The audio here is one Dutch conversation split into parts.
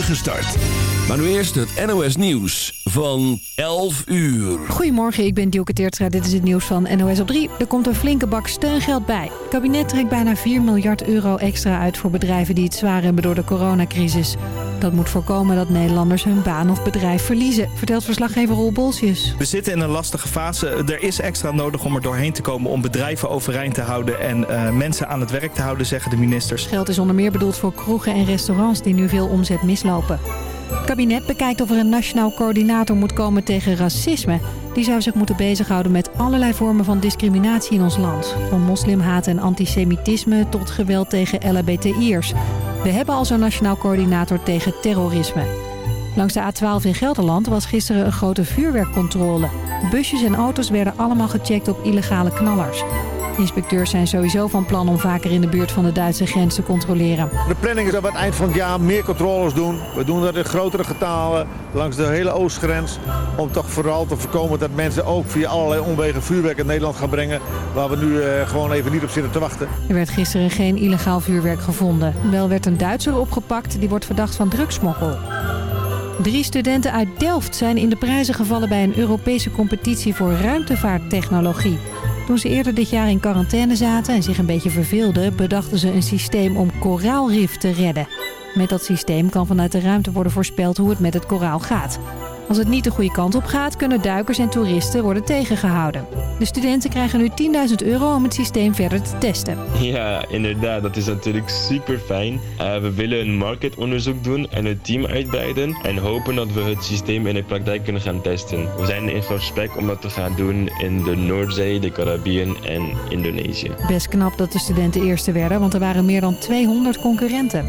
spoedige start. Maar nu eerst het NOS Nieuws van 11 uur. Goedemorgen, ik ben Dielke Teertstra. Dit is het nieuws van NOS op 3. Er komt een flinke bak steungeld bij. Het kabinet trekt bijna 4 miljard euro extra uit voor bedrijven die het zwaar hebben door de coronacrisis. Dat moet voorkomen dat Nederlanders hun baan of bedrijf verliezen, vertelt verslaggever Roel Bolsjes. We zitten in een lastige fase. Er is extra nodig om er doorheen te komen om bedrijven overeind te houden en uh, mensen aan het werk te houden, zeggen de ministers. Geld is onder meer bedoeld voor kroegen en restaurants die nu veel omzet mislopen. Het kabinet bekijkt of er een nationaal coördinator moet komen tegen racisme. Die zou zich moeten bezighouden met allerlei vormen van discriminatie in ons land. Van moslimhaat en antisemitisme tot geweld tegen LHBTI'ers. We hebben al zo'n nationaal coördinator tegen terrorisme. Langs de A12 in Gelderland was gisteren een grote vuurwerkcontrole. Busjes en auto's werden allemaal gecheckt op illegale knallers. Inspecteurs zijn sowieso van plan om vaker in de buurt van de Duitse grens te controleren. De planning is dat we aan het eind van het jaar meer controles doen. We doen dat in grotere getalen langs de hele oostgrens. Om toch vooral te voorkomen dat mensen ook via allerlei omwegen vuurwerk in Nederland gaan brengen. Waar we nu uh, gewoon even niet op zitten te wachten. Er werd gisteren geen illegaal vuurwerk gevonden. Wel werd een Duitser opgepakt die wordt verdacht van drugsmokkel. Drie studenten uit Delft zijn in de prijzen gevallen bij een Europese competitie voor ruimtevaarttechnologie. Toen ze eerder dit jaar in quarantaine zaten en zich een beetje verveelden... bedachten ze een systeem om koraalrif te redden. Met dat systeem kan vanuit de ruimte worden voorspeld hoe het met het koraal gaat. Als het niet de goede kant op gaat, kunnen duikers en toeristen worden tegengehouden. De studenten krijgen nu 10.000 euro om het systeem verder te testen. Ja, inderdaad. Dat is natuurlijk super fijn. Uh, we willen een marketonderzoek doen en het team uitbreiden. En hopen dat we het systeem in de praktijk kunnen gaan testen. We zijn in gesprek om dat te gaan doen in de Noordzee, de Caribbean en Indonesië. Best knap dat de studenten eerste werden, want er waren meer dan 200 concurrenten.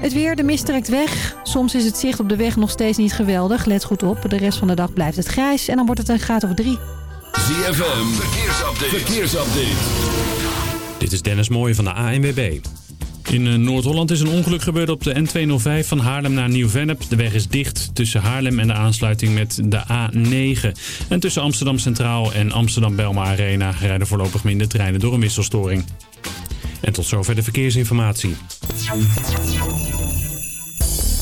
Het weer, de mist trekt weg. Soms is het zicht op de weg nog steeds niet geweldig. Let goed op, de rest van de dag blijft het grijs en dan wordt het een graad of drie. ZFM, verkeersupdate. verkeersupdate. Dit is Dennis Mooij van de ANWB. In Noord-Holland is een ongeluk gebeurd op de N205 van Haarlem naar Nieuw-Vennep. De weg is dicht tussen Haarlem en de aansluiting met de A9. En tussen Amsterdam Centraal en Amsterdam Belma Arena rijden voorlopig minder treinen door een wisselstoring. En tot zover de verkeersinformatie.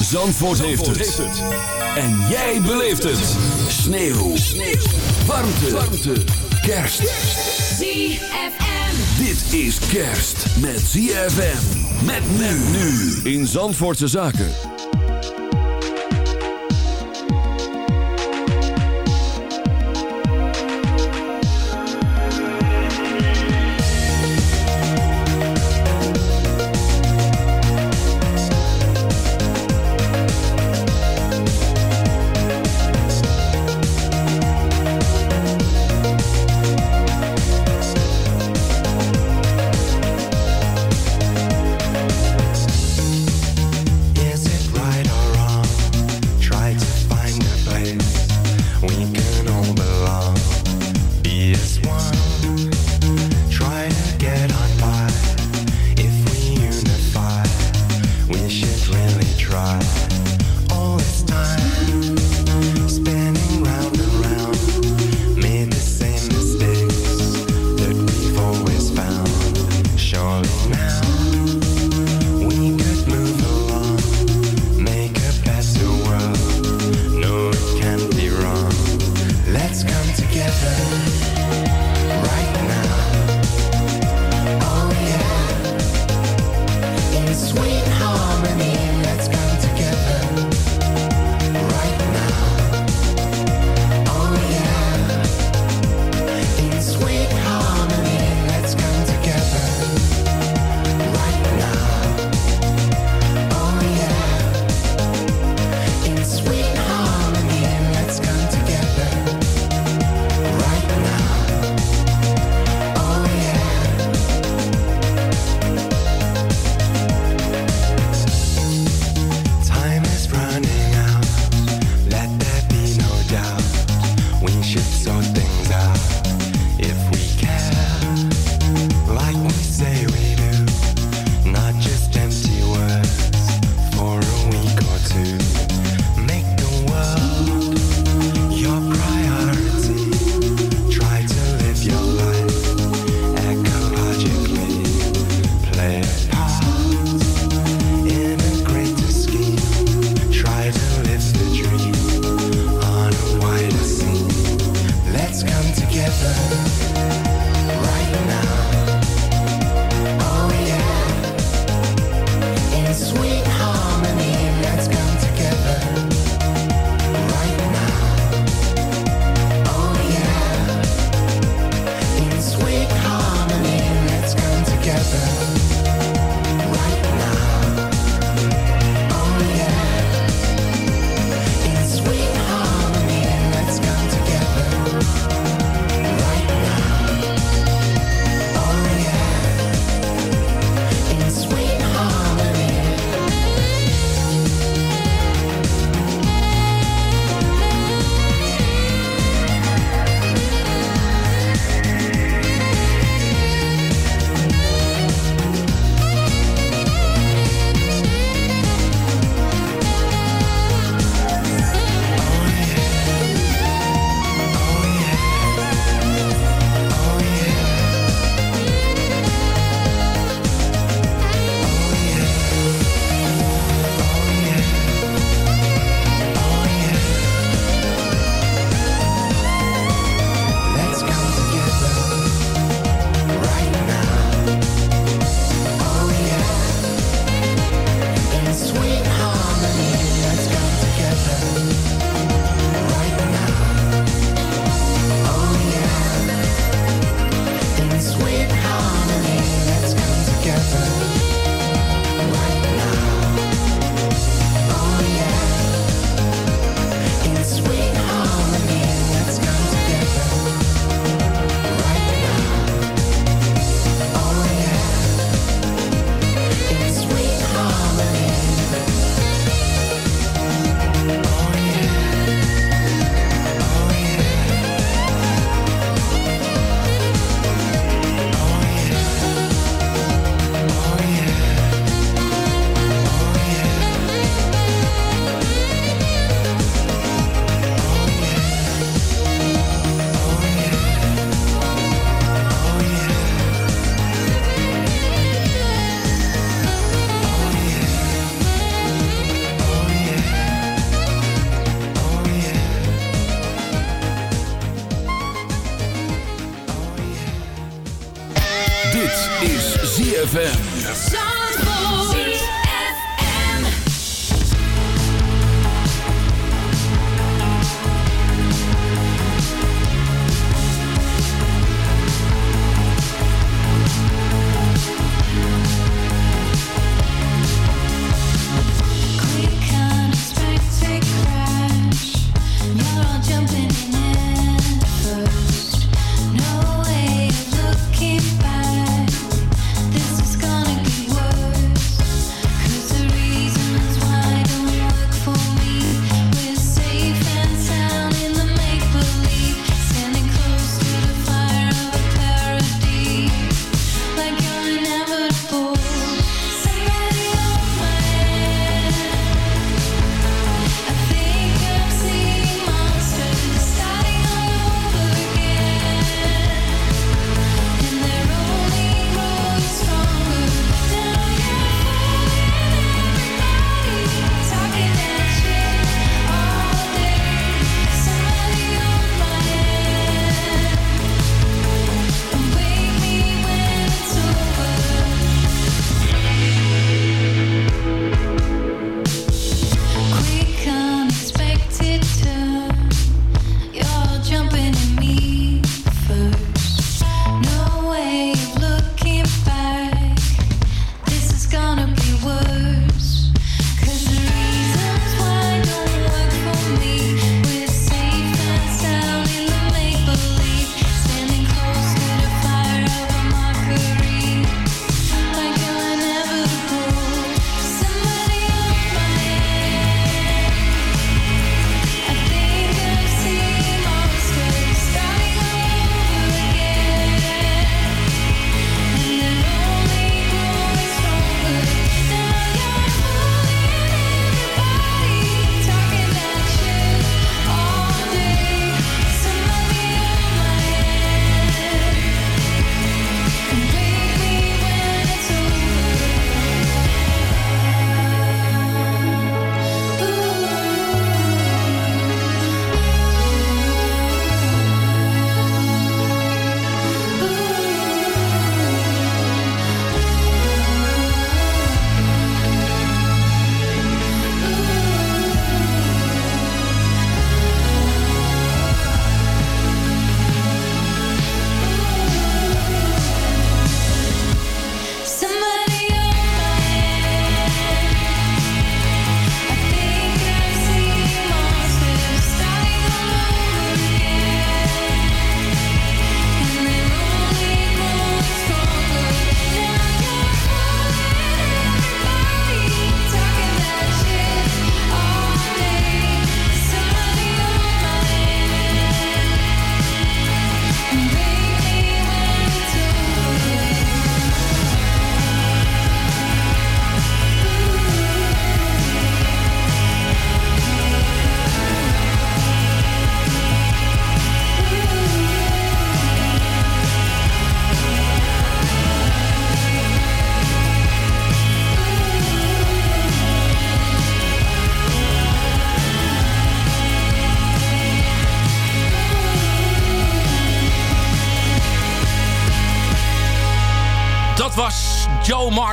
Zandvoort, heeft, het. En jij beleeft het. Sneeuw. Sneeuw. Warmte. Warmte. Kerst. ZFM. Dit is kerst met ZFM. Met men nu. In Zandvoortse Zaken.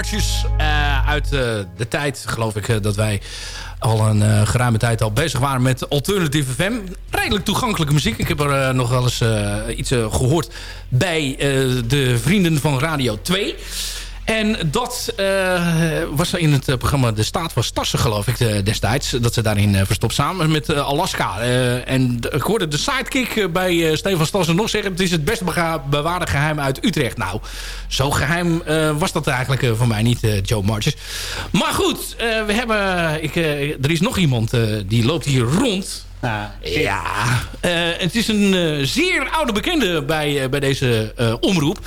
Eh, uit eh, de tijd, geloof ik, eh, dat wij al een geruime tijd al bezig waren met Alternative FM. Redelijk toegankelijke muziek. Ik heb er nog wel eens iets eh, gehoord bij de vrienden van Radio 2. En dat eh, was in het eh, programma De Staat van Stassen, geloof ik, eh, destijds. Dat ze daarin verstopt samen met Alaska. En ik hoorde de sidekick bij Stefan Stassen nog zeggen... het is het best bewaarde geheim uit Utrecht. Nou, zo geheim eh, was dat eigenlijk voor mij niet, Joe Marches. Maar goed, we hebben, ik, er is nog iemand die loopt hier rond... Ja, eh, het is een zeer oude bekende bij, bij deze omroep.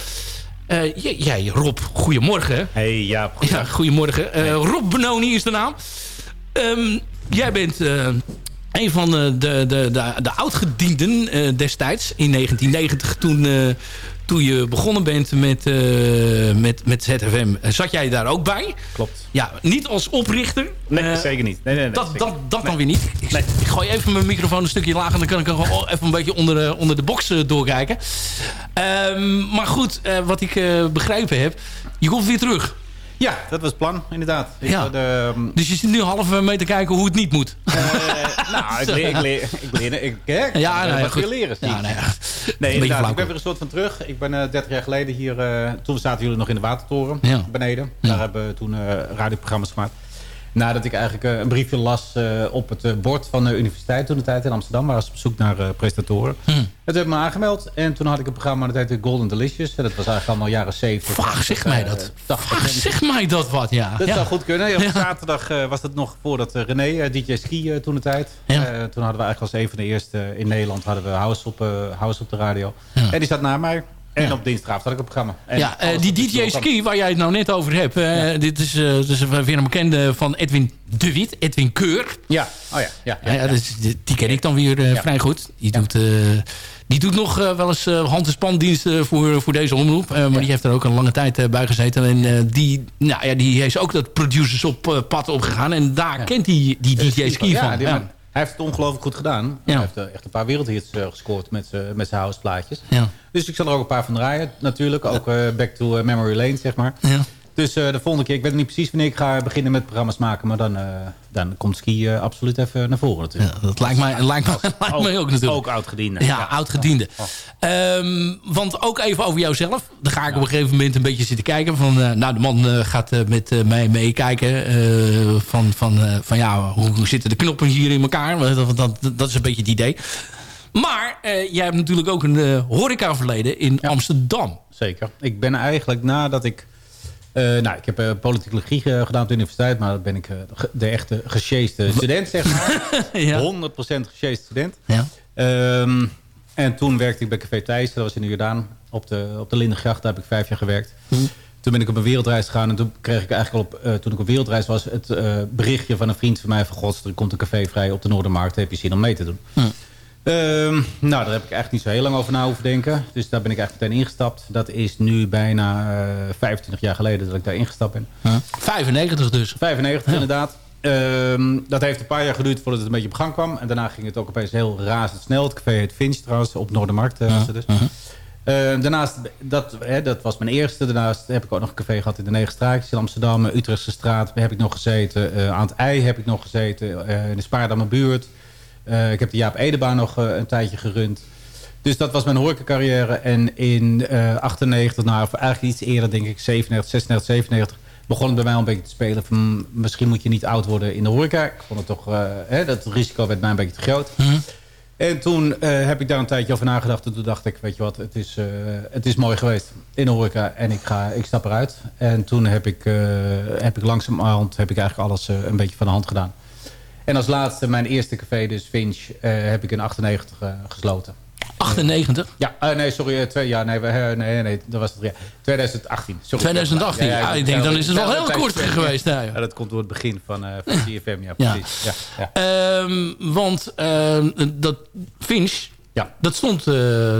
Eh, jij, Rob, goedemorgen. Hey, ja, Ja, goedemorgen. Eh, Rob Benoni is de naam. Ehm, jij bent eh, een van de, de, de, de, de oudgedienden destijds, in 1990, toen, toen je begonnen bent met, eh, met, met ZFM. eh, Zat jij daar ook bij? Klopt. Ja, niet als oprichter. Nee, Eh, zeker niet. Nee, nee, nee, dat zeker dat, dat dan weer niet. Ik, ik gooi even mijn microfoon een stukje lager. Dan kan ik gewoon even een beetje onder, onder de box doorkijken. Ehm, maar goed, wat ik begrepen heb. Je komt weer terug. Ja, dat was het plan, inderdaad. Ik Ja. ehm, Dus je zit nu half eh, mee te kijken hoe het niet moet. nou, ik leer, ik leer, ik leer, ik, hè, Ja, nou goed. leren. Ja, nou. Nee, inderdaad. Ik ben weer een soort van terug. Ik ben eh 30 jaar geleden hier... eh, toen zaten jullie nog in de Watertoren beneden. Daar hebben we toen radioprogramma's gemaakt. Nadat ik eigenlijk eh, een briefje las eh, op het eh, bord van de universiteit toen de tijd in Amsterdam. Waar ze op zoek naar eh, presentatoren. Hm. En toen heb ik me aangemeld. En toen had ik een programma dat heette Golden Delicious. En dat was eigenlijk allemaal jaren 70. Vaag, zeg mij dat. 80, Vaag, zeg mij dat wat, ja. dat ja. zou goed kunnen. Op Ja. zaterdag was het nog voordat René, DJ Ski toen de tijd. Ja. Toen hadden we eigenlijk als een van de eerste in Nederland hadden we House op, House op de radio. En die zat na mij. En op dinsdagavond had ik een programma. En Ja, eh, die DJ. Ski waar jij het nou net over hebt. eh, Dit is, is weer een bekende van Edwin de Wit. Edwin Keur. Ja, oh ja. ja, dus die, die ken ik dan weer vrij goed. Die doet, die doet nog wel eens eh, hand- en spandiensten voor, voor deze omroep. Maar die heeft er ook een lange tijd bij gezeten. En die, nou, ja, die is ook dat producers op pad opgegaan. En daar kent hij die DJ Ski ja, van. die Ja. man. Hij heeft het ongelooflijk goed gedaan. Ja. Hij heeft eh, echt een paar wereldhits eh, gescoord met zijn houseplaatjes. Ja. Dus ik zal er ook een paar van draaien natuurlijk. Ook eh, back to memory lane, zeg maar. Ja. Dus eh, de volgende keer, ik weet niet precies wanneer ik ga beginnen met programma's maken. Maar dan, eh, dan komt ski eh, absoluut even naar voren natuurlijk. Ja, dat lijkt mij, lijkt mij, lijkt mij ook natuurlijk. Ook oud-gediende. Ja, oud-gediende. Ehm, want ook even over jouzelf. Dan ga ik op een gegeven moment een beetje zitten kijken. Van, eh, nou, de man eh, gaat met mij meekijken. eh, van, van, eh, van ja, hoe, hoe zitten de knoppen hier in elkaar? Want Dat, dat, dat is een beetje het idee. Maar eh, jij hebt natuurlijk ook een eh horeca-verleden in Amsterdam. Zeker. Ik ben eigenlijk nadat ik... eh, nou, ik heb eh, politicologie eh, gedaan op de universiteit. Maar dan ben ik eh, de echte gesjeeste student, zeg maar. Ja. 100% gesjeeste student. Ja. Ehm, en toen werkte ik bij Café Thijs. Dat was in de Jordaan. Op de, op de Lindengracht. Daar heb ik vijf jaar gewerkt. Toen ben ik op een wereldreis gegaan. En toen kreeg ik eigenlijk al op, eh, toen ik op wereldreis was... het eh, berichtje van een vriend van mij van... God, er komt een café vrij op de Noordermarkt. Heb je zin om mee te doen? Ehm, nou, daar heb ik eigenlijk niet zo heel lang over na hoeven denken. Dus daar ben ik eigenlijk meteen ingestapt. Dat is nu bijna eh 25 jaar geleden dat ik daar ingestapt ben. 95 dus. 95 inderdaad. Ehm, dat heeft een paar jaar geduurd voordat het een beetje op gang kwam. En daarna ging het ook opeens heel razendsnel. Het café heet Finch trouwens, op Noordermarkt eh, dus. Eh, daarnaast, dat, hè, dat was mijn eerste. Daarnaast heb ik ook nog een café gehad in de Negen Straatjes in Amsterdam. eh, Utrechtse straat heb ik nog gezeten. Eh, aan het IJ heb ik nog gezeten. eh, in de Spaardammer buurt. Eh, ik heb de Jaap Edebaan nog eh, een tijdje gerund. Dus dat was mijn horecacarrière. En in eh 98, nou of eigenlijk iets eerder denk ik, 97, 96, 97... begon het bij mij al een beetje te spelen van... mm, misschien moet je niet oud worden in de horeca. Ik vond het toch, hè, dat risico werd mij een beetje te groot. En toen heb ik daar een tijdje over nagedacht. En toen dacht ik, weet je wat, het is, het is mooi geweest in de horeca. En ik, ga, ik stap eruit. En toen heb ik, heb ik langzamerhand heb ik eigenlijk alles een beetje van de hand gedaan. En als laatste, mijn eerste café, dus Finch, eh, heb ik in 98 eh, gesloten. 98? Ja, eh, nee, sorry, twee jaar. Nee, nee, nee, dat was het. Ja. 2018. Sorry. 2018. Ja, ik denk, dan is het wel heel kort geweest. Ja, ja. Ja, dat komt door het begin van, eh van CFM, ja, Ja. precies. Ja. Ja, Ehm, want ehm, dat Finch, Ja. dat stond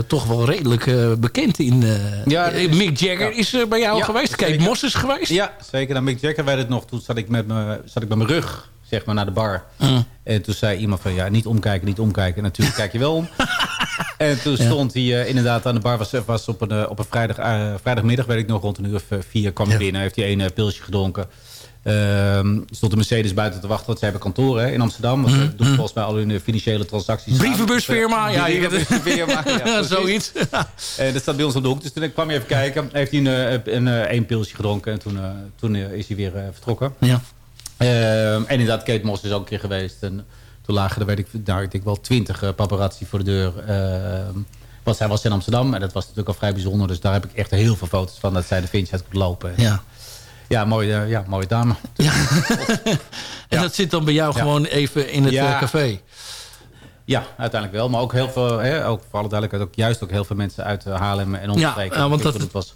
toch wel redelijk bekend in... Ja, is- Mick Jagger ja. is bij jou Ja, geweest. Kate. Moss is geweest. Ja, zeker. Dan Mick Jagger werd het nog. Toen zat ik met, me, zat ik met mijn rug zeg maar, naar de bar. Mm. En toen zei iemand van, ja, niet omkijken, niet omkijken. En natuurlijk kijk je wel om. en toen stond hij eh, inderdaad aan de bar. Was, was op een, eh, op een vrijdag, eh, vrijdagmiddag, weet ik nog, rond een uur of vier kwam hij binnen. Heeft hij een pilsje gedronken. Ehm, stond de Mercedes buiten te wachten. Want ze hebben kantoor hè, in Amsterdam. Want ze doen volgens mij al hun financiële transacties. Brievenbusfirma, ja, Brievenbusfirma, ja. Zoiets. En dat staat bij ons op de hoek. Dus toen kwam hij even kijken. Heeft hij een, een, één pilsje gedronken. En toen, toen is hij weer vertrokken. Ja. Ehm, en inderdaad, Kate Moss is ook een keer geweest. En toen lagen er, weet ik, daar, ik denk wel twintig uh, paparazzi voor de deur. Ehm, want zij was in Amsterdam. En dat was natuurlijk al vrij bijzonder. Dus daar heb ik echt heel veel foto's van. Dat zij de Finch uit kon lopen. Ja. Ja, mooie, eh, ja, mooie dame. En dat zit dan bij jou Ja. gewoon even in het Ja. eh, café. Ja, uiteindelijk wel. Maar ook heel veel, hè, ook voor alle duidelijkheid, ook juist ook heel veel mensen uit eh, Haarlem en omstreken. ja, want dat- het was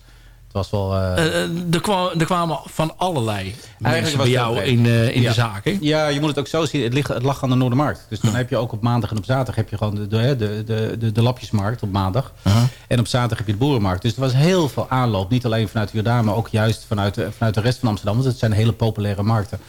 Het was wel... eh, Eh, eh, er, kwam, er kwamen van allerlei mensen was bij het jou in, eh, in Ja. de zaak. hè? Ja, je moet het ook zo zien. Het, ligt, het lag aan de Noordermarkt. Dus dan heb je ook op maandag en op zaterdag heb je gewoon de, de, de, de, de, lapjesmarkt op maandag. En op zaterdag heb je de boerenmarkt. Dus er was heel veel aanloop. Niet alleen vanuit Jordaan, maar ook juist vanuit de, vanuit de rest van Amsterdam. Want het zijn hele populaire markten.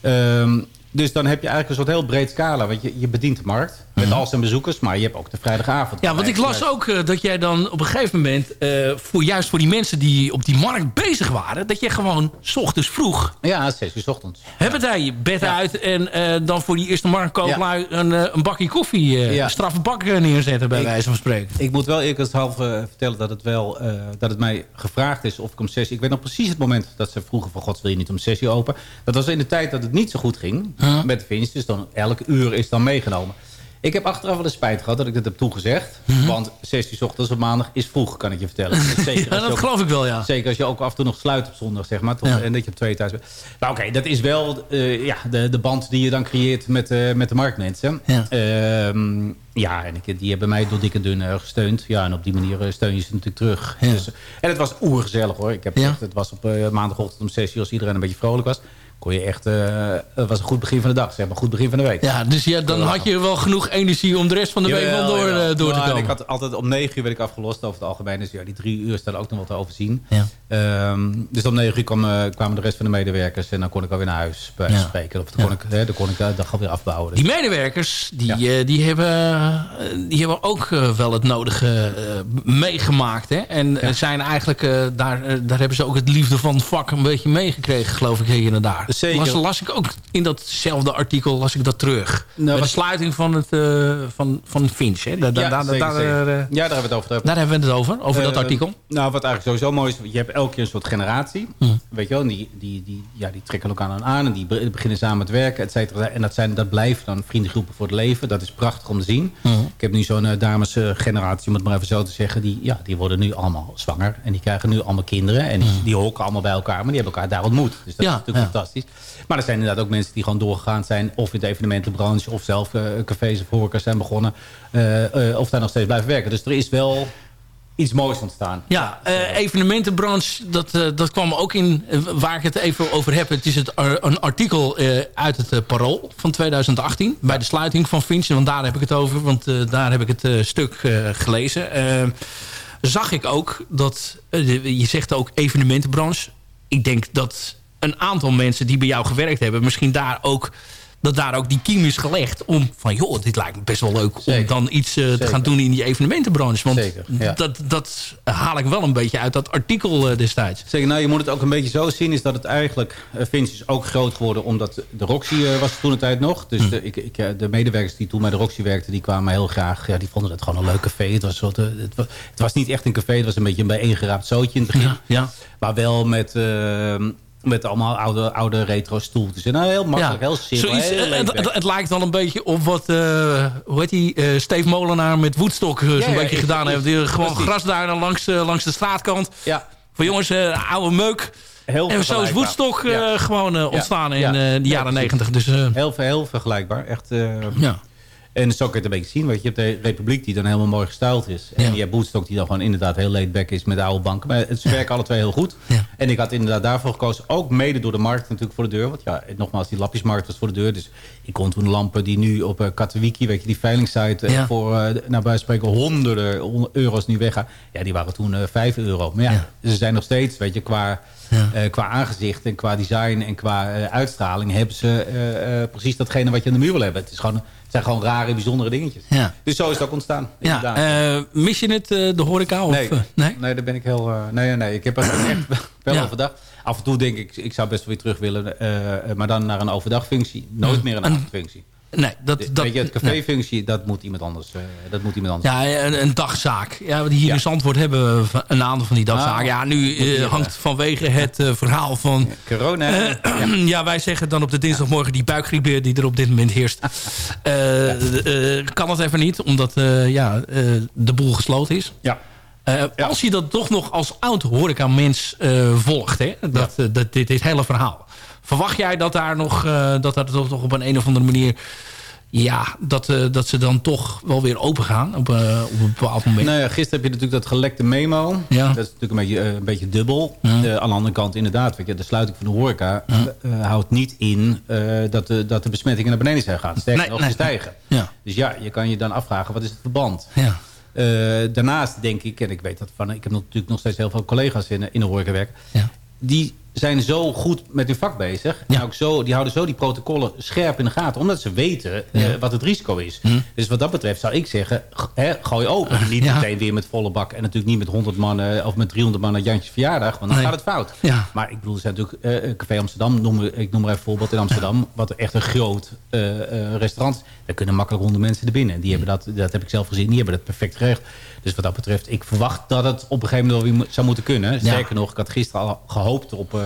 Ehm, dus dan heb je eigenlijk een soort heel breed scala. Want je, je bedient de markt met al zijn bezoekers. Maar je hebt ook de vrijdagavond. Ja, want ik las ook eh, dat jij dan op een gegeven moment... eh, voor, juist voor die mensen die op die markt bezig waren... dat je gewoon s ochtends vroeg... Ja, zes uur 's ochtends. Hebben daar je bed uit en eh, dan voor die eerste marktkooplui een, een bakje koffie, Ja. een straffe bak neerzetten bij Ik- wijze van spreken. Ik moet wel eerlijk halve vertellen dat het wel dat het mij gevraagd is of ik om zes uur... Ik weet nog precies het moment dat ze vroegen van... God, wil je niet om zes uur open? Dat was in de tijd dat het niet zo goed ging met de finish. Dus dan elk uur is dan meegenomen. Ik heb achteraf wel de spijt gehad dat ik dit heb toegezegd. Want zes uur 's ochtends op maandag is vroeg, kan ik je vertellen. Dus Zeker Ja, dat ook- geloof ik wel, ja. Zeker als je ook af en toe nog sluit op zondag, zeg maar. Tot, Ja. En dat je op twee thuis bent. Nou oké, dat is wel eh, ja, de, de band die je dan creëert met, eh, met de marktmensen. Ja. Ehm, ja, en ik, die hebben mij door dik en dun gesteund. Ja, en op die manier eh, steun je ze natuurlijk terug. Ja. Dus, en het was oergezellig hoor. Ik heb echt, het was op maandagochtend om 6 uur als iedereen een beetje vrolijk was. Kon je echt, eh, het was een goed begin van de dag. Zeg maar, een goed begin van de week. Ja, dus ja, dan had je wel genoeg energie om de rest van de week wel door, eh, door te en komen. Ik had altijd om 9 uur werd ik afgelost over het algemeen. Dus ja, die drie uur staan ook nog wat te overzien. Ja. Ehm, dus om 9 uur kwam, eh, kwamen de rest van de medewerkers. En dan kon ik alweer naar huis bij Ja. spreken. Of dan kon, ik, hè, dan kon ik de dag alweer afbouwen. Dus- Die medewerkers, die, die, hebben, die hebben ook wel het nodige meegemaakt. Hè? En zijn eigenlijk, daar, daar hebben ze ook het liefde van het vak een beetje meegekregen, geloof ik, hier en daar. Zeker. Las, las ik ook in datzelfde artikel, las ik dat terug. Nou, de sluiting van, het, eh, van, van Finch. Hè? Ja, daar, zeker, daar, zeker. eh, ja, daar hebben we het over. Daar daar hebben we het over, over dat Eh, artikel. Nou, wat eigenlijk sowieso mooi is, je hebt elke keer een soort generatie. Weet je wel, die, die, die, ja, die trekken elkaar aan aan en die be- beginnen samen te werken, et cetera. En dat, zijn, dat blijven dan vriendengroepen voor het leven. Dat is prachtig om te zien. Ik heb nu zo'n damesgeneratie, om het maar even zo te zeggen, die, ja, die worden nu allemaal zwanger. En die krijgen nu allemaal kinderen. En die, die hokken allemaal bij elkaar, maar die hebben elkaar daar ontmoet. Dus dat Ja, is natuurlijk ja. fantastisch. Maar er zijn inderdaad ook mensen die gewoon doorgegaan zijn, of in de evenementenbranche, of zelf eh, cafés of horeca's zijn begonnen. eh, eh, of daar nog steeds blijven werken. Dus er is wel iets moois ontstaan. Ja, evenementenbranche, dat, dat kwam ook in, waar ik het even over heb. Het is het, een artikel uit het Parool van 2018. Bij de sluiting van Finch, want daar heb ik het over. Want daar heb ik het stuk gelezen. Zag ik ook dat, je zegt ook evenementenbranche. Ik denk dat een aantal mensen die bij jou gewerkt hebben... misschien daar ook... Dat daar ook die kiem is gelegd om van... joh, dit lijkt me best wel leuk om Zeker. dan iets eh, te gaan doen in die evenementenbranche. Want Zeker, ja. dat, dat haal ik wel een beetje uit dat artikel eh, destijds. Zeker, nou je moet het ook een beetje zo zien... is dat het eigenlijk... Uh, Vince is ook groot geworden omdat de Roxy was toen een tijd nog. Dus de, ik, ik, de medewerkers die toen bij de Roxy werkten... die kwamen heel graag... Ja, die vonden het gewoon een leuk café. Het was, het, was, het was niet echt een café. Het was een beetje een bijeengeraapt zootje in het begin. Ja, ja. Maar wel met... met allemaal oude, oude retro stoeltjes. En nou, heel makkelijk, heel simpel. Zoiets, heel eh, het, back. het, het lijkt wel een beetje op wat, eh, hoe heet die, eh, Steve Molenaar met Woodstock zo'n ja, beetje gedaan heeft. Die gewoon grasduinen langs, langs de straatkant. ja, Van jongens, oude meuk. heel En zo is. Woodstock Ja. gewoon ontstaan in ja. de Ja, jaren negentig. Dus Heel, heel vergelijkbaar. Echt, ja. En zo kun je het een beetje zien. Weet je, hebt de Republiek die dan helemaal mooi gestyled is. En Ja. je hebt Woodstock die dan gewoon inderdaad heel laid back is met oude banken. Maar het, ze werken alle twee heel goed. Ja. En ik had inderdaad daarvoor gekozen. Ook mede door de markt natuurlijk voor de deur. Want ja, nogmaals, die lapjesmarkt was voor de deur. Dus ik kon toen lampen die nu op uh, Katowiki, weet je, die veilingsite... eh, voor, eh, naar buiten spreken, honderden hon- euro's nu weggaan. Ja, die waren toen eh 5 euro. Maar ja, ze zijn nog steeds, weet je, qua... Ja. eh, qua aangezicht en qua design en qua eh, uitstraling... hebben ze eh, eh, precies datgene wat je aan de muur wil hebben. Het, is gewoon, zijn gewoon rare, bijzondere dingetjes. Ja. Dus zo is het ook ontstaan. Ja, eh, mis je het, eh, de horeca? Of, nee, eh, nee? nee, daar ben ik heel... nee, nee, nee, ik heb er echt wel Ja. overdag. Af en toe denk ik, ik zou best wel weer terug willen. maar dan naar een overdagfunctie. Nooit meer een Een- avondfunctie. Nee, dat, dat, Weet je, het nee. caféfunctie, dat moet iemand anders. eh, dat moet iemand anders. Ja, een, een dagzaak. Ja, hier Ja. in Zandvoort hebben we een aantal van die dagzaken. Ah, ja, nu eh, hangt eh, vanwege het verhaal van... Corona. Ja. wij zeggen dan op de dinsdagmorgen die buikgriep die er op dit moment heerst. Eh, kan het even niet, omdat ja, de boel gesloten is. ja. Ja. Als je dat toch nog als oud horeca-mens eh, volgt, hè, dat, dat, dit, dit hele verhaal. Verwacht jij dat daar nog, eh, dat dat toch nog op een, een of andere manier ja, dat, eh, dat ze dan toch wel weer open gaan op, eh, op een bepaald moment. Nou ja, gisteren heb je natuurlijk dat gelekte memo. Ja. Dat is natuurlijk een beetje, een beetje dubbel. Ja. Aan de andere kant inderdaad, weet je, de sluiting van de horeca houdt niet in dat, de, dat de besmettingen naar beneden zijn gegaan. Sterker Nee, nog, nee. ze stijgen. Ja. Dus ja, je kan je dan afvragen, wat is het verband? Ja. Daarnaast denk ik, en ik weet dat van, ik heb natuurlijk nog steeds heel veel collega's in, in de horeca werken. Ja. Die zijn zo goed met hun vak bezig. En ook zo, die houden zo die protocollen scherp in de gaten. Omdat ze weten eh, wat het risico is. Dus wat dat betreft zou ik zeggen, gooi open. Niet Ja. meteen weer met volle bak. En natuurlijk niet met 100 man eh, of met 300 man naar Jantjes verjaardag. Want dan Nee. gaat het fout. Ja. Maar ik bedoel, er zijn natuurlijk eh, Café Amsterdam. Noem, ik noem maar even een voorbeeld in Amsterdam. Wat echt een groot restaurant is. Daar kunnen makkelijk honderd mensen er binnen. Die hebben dat, dat heb ik zelf gezien. Die hebben dat perfect geregeld. Dus wat dat betreft, ik verwacht dat het op een gegeven moment wel zou moeten kunnen. Sterker nog, ik had gisteren al gehoopt op... eh,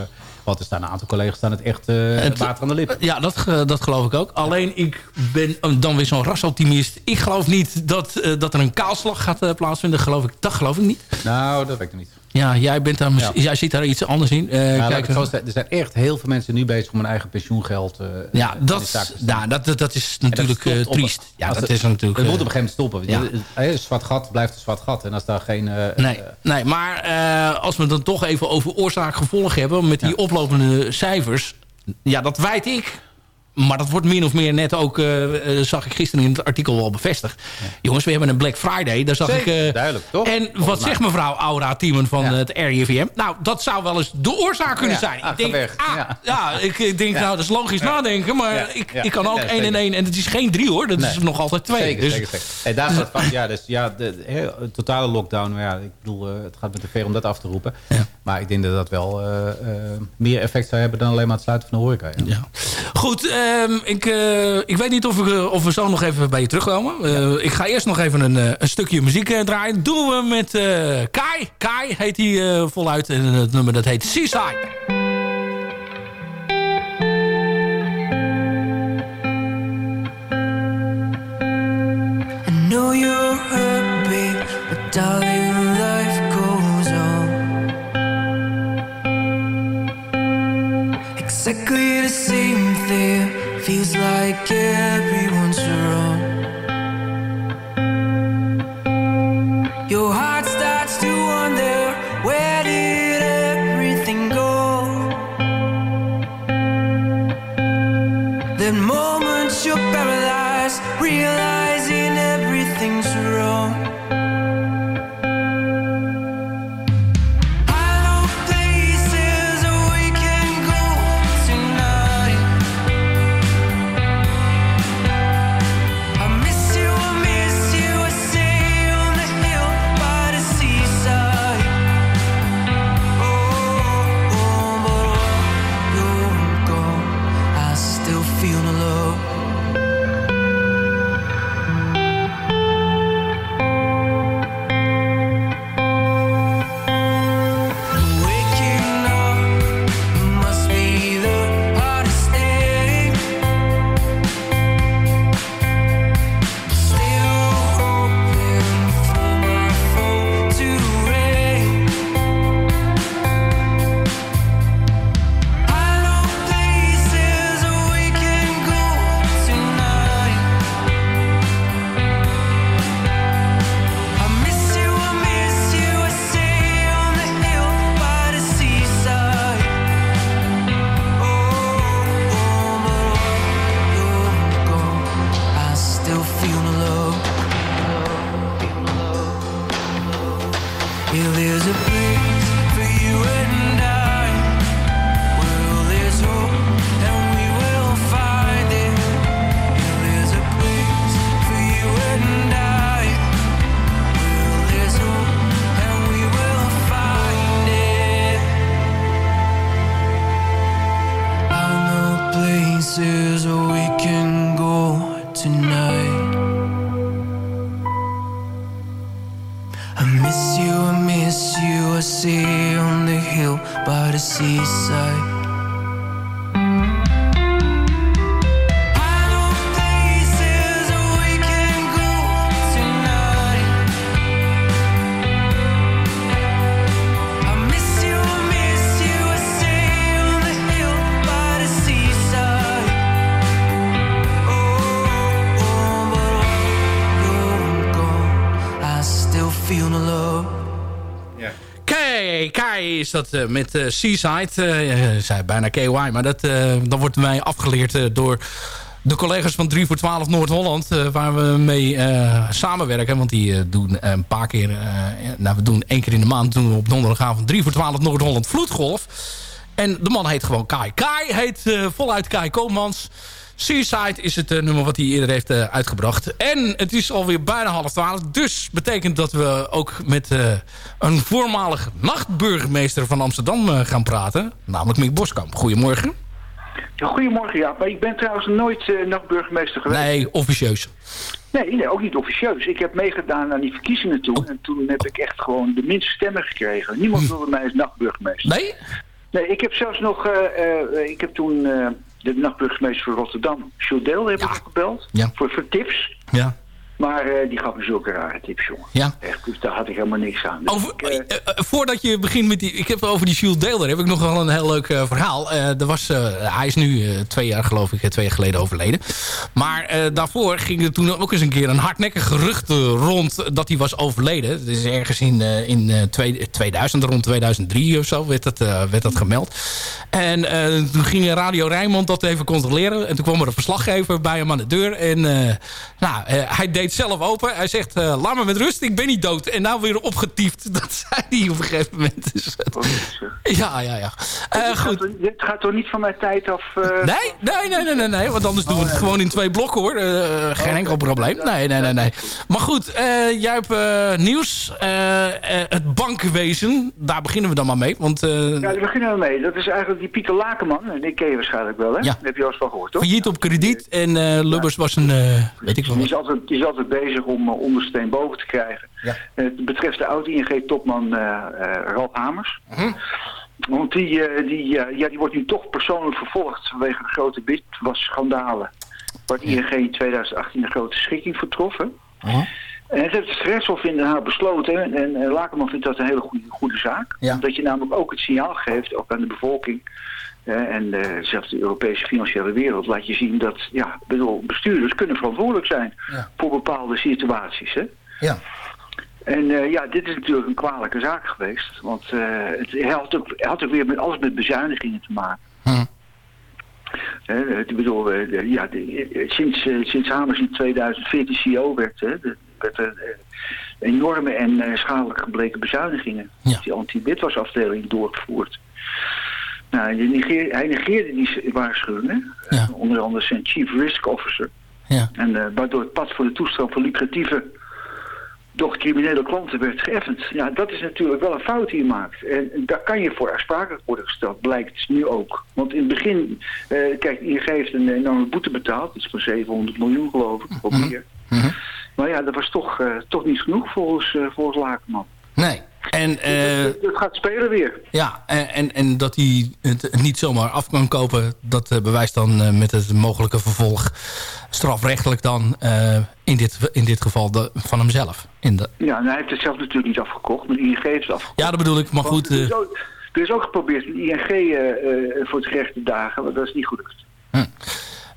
want er staan een aantal collega's staan het echt eh, Het- water aan de lippen. Ja, dat, dat geloof ik ook. Alleen ik ben eh, dan weer zo'n rasoptimist. Ik geloof niet dat, eh, dat er een kaalslag gaat eh, plaatsvinden. Geloof ik, dat geloof ik niet. Nou, dat weet ik niet. Ja, jij, bent daar, Ja. jij ziet daar iets anders in. Eh, Nou, kijk, er zijn echt heel veel mensen nu bezig om hun eigen pensioengeld... eh, ja, dat, ja dat, dat, dat is natuurlijk stopt eh, op- triest. Ja, dat het- is natuurlijk... Het moet op een gegeven moment stoppen. ja. Een zwart gat blijft een zwart gat. En als daar geen... Nee, nee maar als we het dan toch even over oorzaak-gevolg hebben... met die oplopende cijfers... ja, dat weet ik. Maar dat wordt min of meer net ook... eh, eh, zag ik gisteren in het artikel wel bevestigd. Jongens, we hebben een Black Friday. Daar zag Zeker, ik... eh, duidelijk, toch? En wat zegt mevrouw Aura Tiemen van Ja. het RIVM? Nou, dat zou wel eens de oorzaak kunnen zijn. ah, ik denk, weg. ah, Ja. ik denk, nou, dat is logisch nadenken. Maar ik, ik kan ook 1 en. 1. En het is geen 3 hoor. Dat is nog altijd 2. Zeker, dus, zeker, zeker. Hey, daar staat van, ja, dus, ja, de, totale lockdown, maar ja, ik bedoel, het gaat me te ver om dat af te roepen. Maar ik denk dat dat wel eh, eh, meer effect zou hebben dan alleen maar het sluiten van de horeca. Ja. Ja. Goed, ehm, ik, eh, ik weet niet of of we zo nog even bij je terugkomen. Ik ga eerst nog even een, een stukje muziek draaien. Doen we met Kai. Kai heet hij voluit. En het nummer dat heet Seaside. Exactly the same thing, feels like everyone's dat eh, met eh, Seaside. Eh, zei bijna KY, maar dat, dat wordt mij afgeleerd door de collega's van 3 voor 12 Noord-Holland. waar we mee samenwerken. Want die doen een paar keer... nou, we doen één keer in de maand doen we op donderdagavond 3 voor 12 Noord-Holland Vloedgolf. En de man heet gewoon Kai. Kai heet voluit Kai Koopmans. Seaside is het eh, nummer wat hij eerder heeft eh, uitgebracht. En het is alweer bijna half twaalf. Dus betekent dat we ook met eh, een voormalig nachtburgemeester van Amsterdam gaan praten. Namelijk Mick Boskamp. Goedemorgen. Goedemorgen, ja. Maar ik ben trouwens nooit uh, nachtburgemeester geweest. Nee, officieus. Nee, nee, ook niet officieus. Ik heb meegedaan aan die verkiezingen toen. En toen heb ik echt gewoon de minste stemmen gekregen. Niemand wilde mij als nachtburgemeester. Nee? Nee, ik heb zelfs nog... ik heb toen de nachtburgemeester van Rotterdam, Jules Deel, heb ik gebeld. Ja. Voor, voor tips. Ja. Maar eh, die gaf me zulke rare tips, jongen. Ja. Echt, dus daar had ik helemaal niks aan. Dus Over, ik, eh, eh, voordat je begint met die... Ik heb over die Jules Deelder heb ik nog wel een heel leuk verhaal. Er was, hij is nu twee jaar geloof ik, twee jaar geleden overleden. Maar daarvoor ging er toen ook eens een keer een hardnekkig gerucht rond dat hij was overleden. Is ergens in, in eh, twee- 2000, rond 2003 of zo werd dat, werd dat gemeld. En toen ging Radio Rijnmond dat even controleren. En toen kwam er een verslaggever bij hem aan de deur. En nou, hij deed zelf open. Hij zegt, eh, laat me met rust, ik ben niet dood. En nou weer opgetiefd. Dat zei hij op een gegeven moment. Dus, het- ja, ja, ja. Het, goed. gaat, toch- het gaat toch niet van mijn tijd af... eh, Nee, nee, nee, nee, nee, nee. Want anders doen we het gewoon in twee blokken hoor. Geen enkel probleem. Nee, nee, nee, nee. Maar goed, jij hebt nieuws. Het bankwezen, daar beginnen we dan maar mee. Want Ja, daar beginnen we mee. Dat is eigenlijk die Pieter Lakenman. En die ken je waarschijnlijk wel, hè? Ja. Daar heb je al eens van gehoord, toch? failliet op krediet. En Lubbers was een, weet ik wel Die is altijd, die is altijd bezig om uh, ondersteen boven te krijgen. Ja. Eh, Het betreft de oud-ING-topman eh eh, Ralf Hamers. Mhm. Want die, eh, die, eh, ja, die wordt nu toch persoonlijk vervolgd vanwege de grote witwasschandalen. Waar ING in 2018 een grote schikking voor trof. hè. En het heeft het gerechtshof in Den Haag besloten. En, en eh, Lakenman vindt dat een hele goede, goede zaak. Ja. Omdat je namelijk ook het signaal geeft, ook aan de bevolking. En eh, zelfs de Europese financiële wereld laat je zien dat ja, bedoel, bestuurders kunnen verantwoordelijk zijn Ja. voor bepaalde situaties. Hè? Ja. En eh, ja, dit is natuurlijk een kwalijke zaak geweest. Want eh, het had, ook, had ook weer met alles met bezuinigingen te maken. Hm. Hè, ik bedoel, ja, de- sinds, sinds Hamers in 2014 CEO werd, hè, werd er enorme en schadelijk gebleken bezuinigingen. Ja. Die anti-witwasafdeling doorgevoerd. Nou, hij negeerde, hij negeerde die waarschuwingen. Ja. Onder andere zijn chief risk officer. Ja. En eh, waardoor het pad voor de toestroom van lucratieve, doch criminele klanten werd geëffend. Ja, dat is natuurlijk wel een fout die je maakt. En, daar kan je voor aansprakelijk worden gesteld, blijkt nu ook. Want in het begin, eh, kijk, ING heeft een enorme boete betaald. Dat is van 700 miljoen geloof ik, of meer. Mhm. Maar ja, dat was toch, eh, toch niet genoeg volgens, volgens Lakenman. Nee. En, eh, dat gaat spelen weer. ja, en, en, en dat hij het niet zomaar af kan kopen... dat eh, bewijst dan eh, met het mogelijke vervolg strafrechtelijk dan... in, dit, in dit geval de, van hemzelf. In de, Ja, en hij heeft het zelf natuurlijk niet afgekocht, maar ING heeft het afgekocht. ja, dat bedoel ik. Maar Want goed... er, is ook, er is ook geprobeerd een ING voor het gerecht te dagen, maar dat is niet gelukt.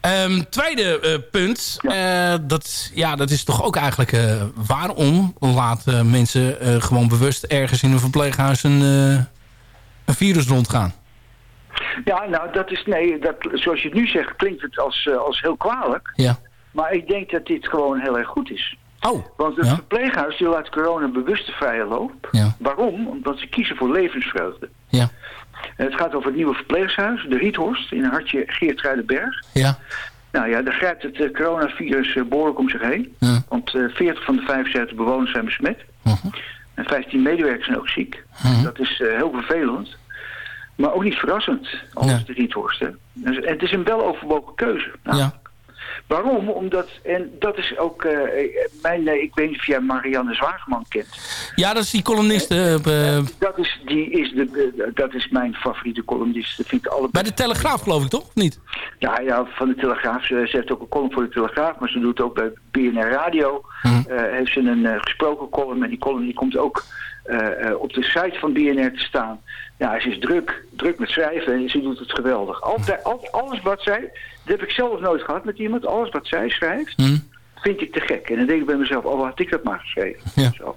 Ehm, tweede eh, punt, eh, dat, ja, dat is toch ook eigenlijk eh, waarom laten mensen gewoon bewust ergens in een verpleeghuis een, een virus rondgaan? Ja, nou, dat is, nee, dat, zoals je het nu zegt, klinkt het als, als heel kwalijk. Ja. Maar ik denk dat dit gewoon heel erg goed is. Oh, Want het ja. verpleeghuis die laat corona bewust de vrije loop. Ja. Waarom? Omdat ze kiezen voor levensvreugde. Ja. En het gaat over het nieuwe verpleeghuis, de Riethorst, in een hartje Geertruidenberg. Ja. Nou ja, daar grijpt het eh, coronavirus eh, behoorlijk om zich heen. Ja. Want eh 40 van de 75 bewoners zijn besmet. Mhm. En 15 medewerkers zijn ook ziek. Mhm. Dat is eh, heel vervelend. Maar ook niet verrassend, als Ja. de Riethorst. hè. Dus, en het is een weloverwogen keuze. Nou, Ja. Waarom? Omdat, en dat is ook eh, mijn, eh, ik weet niet of jij Marianne Zwageman kent. ja, dat is die columnist eh, Dat is, die is, de, dat is mijn favoriete columnist. Dat vind ik bij de Telegraaf geloof ik toch? Of niet? Ja, ja, van de Telegraaf. Ze, ze heeft ook een column voor de Telegraaf, maar ze doet ook bij BNR Radio. Mhm. Heeft ze een gesproken column en die column die komt ook op de site van BNR te staan. Ja, ze is druk, druk met schrijven en ze doet het geweldig. Altijd, al, alles wat zij, dat heb ik zelf nooit gehad met iemand, alles wat zij schrijft, Hm? vind ik te gek. En dan denk ik bij mezelf, oh, had ik dat maar geschreven. Ja. Zo.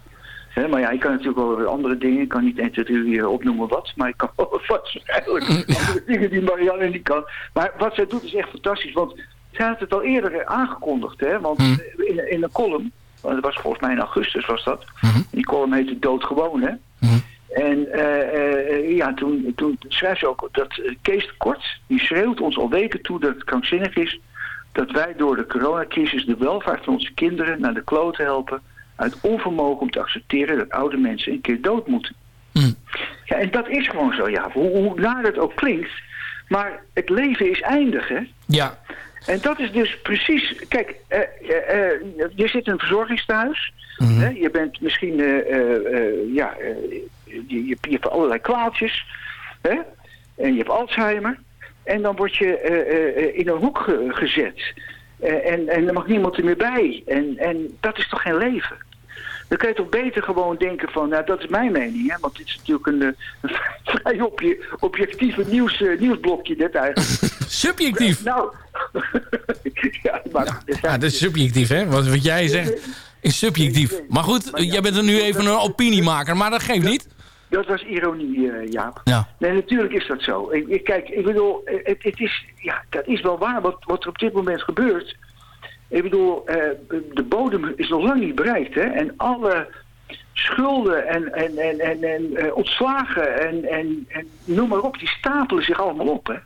Maar ja, ik kan natuurlijk wel weer andere dingen. Ik kan niet 1, 2, 3 eh, opnoemen wat. Maar ik kan wel waarschijnlijk andere dingen die Marianne niet kan. Maar wat zij doet is echt fantastisch. Want zij had het al eerder eh, aangekondigd. Hè? Want Hm. eh, in, in een column, want dat was volgens mij in augustus was dat. Die column heette Doodgewoon, hè? En eh, eh, ja, toen, toen schrijft ze ook dat eh, Kees de Kort, die schreeuwt ons al weken toe dat het krankzinnig is dat wij door de coronacrisis de welvaart van onze kinderen naar de klote helpen uit onvermogen om te accepteren dat oude mensen een keer dood moeten. Ja, en dat is gewoon zo, ja. Hoe, hoe naar het ook klinkt, maar het leven is eindig, hè. Ja. En dat is dus precies... Kijk, eh, eh, eh, je zit in een verzorgingstehuis. hè, je bent misschien... ja, je, je, je hebt allerlei kwaaltjes. Hè? En je hebt Alzheimer. En dan word je in een hoek ge- gezet. En, en er mag niemand er meer bij. En, en dat is toch geen leven? Dan kun je toch beter gewoon denken van... Nou, dat is mijn mening, hè? Want dit is natuurlijk een, een vrij obje, objectieve nieuws, nieuwsblokje, dit eigenlijk. Subjectief? Nou, ja, maar... Ja, dat is subjectief, hè? Wat, wat jij zegt is subjectief. Maar goed, jij bent er nu even een opiniemaker, maar dat geeft niet. Dat was ironie, eh, Jaap. Ja. Nee, natuurlijk is dat zo. Ik, ik- kijk, ik bedoel, eh, het, het is, ja, dat is wel waar wat, wat er op dit moment gebeurt. Ik bedoel, eh, de bodem is nog lang niet bereikt, hè. En alle schulden en, en, en, en, en ontslagen en, en, en noem maar op, die stapelen zich allemaal op, hè.